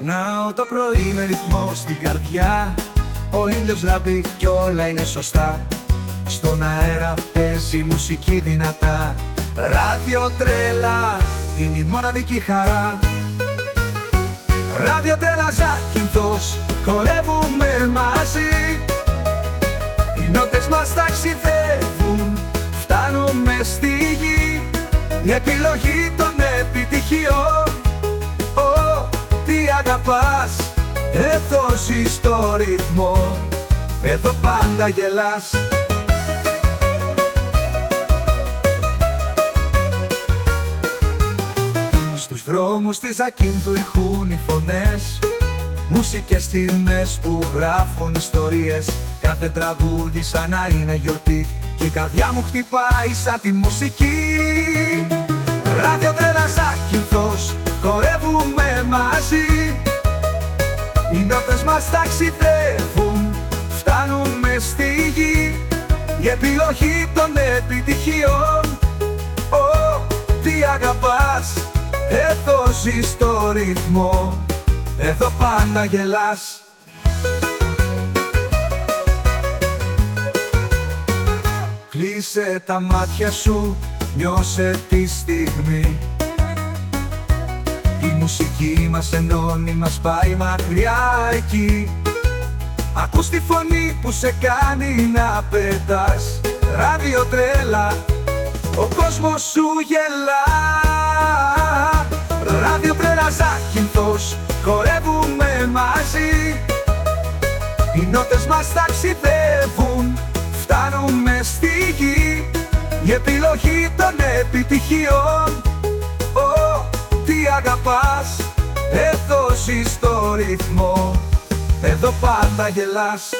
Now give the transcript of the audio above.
Ξυπνάω το πρωί με ρυθμό στην καρδιά. Ο ήλιος λάμπει κι όλα είναι σωστά. Στον αέρα παίζει μουσική δυνατά. Ράδιο τρέλα είναι η μοναδική χαρά. Ράδιο τρέλα Ζάκυνθος χορεύουμε μαζί. Οι νότες μας ταξιδεύουν φτάνουμε στη γη. Η επιλογή αγαπάς. Εδώ ζεις το ρυθμό. Εδώ πάντα γελάς. Στους δρόμους της Ακίνθου ηχούν οι φωνές. Μουσικές στιγμές που γράφουν ιστορίες. Κάθε τραγούδι σαν να είναι γιορτή. Και η καρδιά μου χτυπάει σαν τη μουσική. Ράδιο τρέλας Ακίνθος χορεύουμε μαζί Οι νότες μας ταξιδεύουν, φτάνουμε στη γη Η επιλογή των επιτυχιών. Ω, τι αγαπάς, εδώ ζεις το ρυθμό. Εδώ πάντα γελάς. Κλείσε τα μάτια σου, νιώσε τη στιγμή η μουσική μας ενώνει, μας πάει μακριά εκεί. Ακούς τη φωνή που σε κάνει να πετάς. Ράδιο τρέλα, ο κόσμος σου γελά. Ράδιο τρέλα Ζάκυνθος, χορεύουμε μαζί. Οι νότες μας ταξιδεύουν, φτάνουμε στη γη. Η επιλογή των επιτυχιών αγαπάς Εδώ ζεις το ρυθμό. Εδώ πάντα γελάς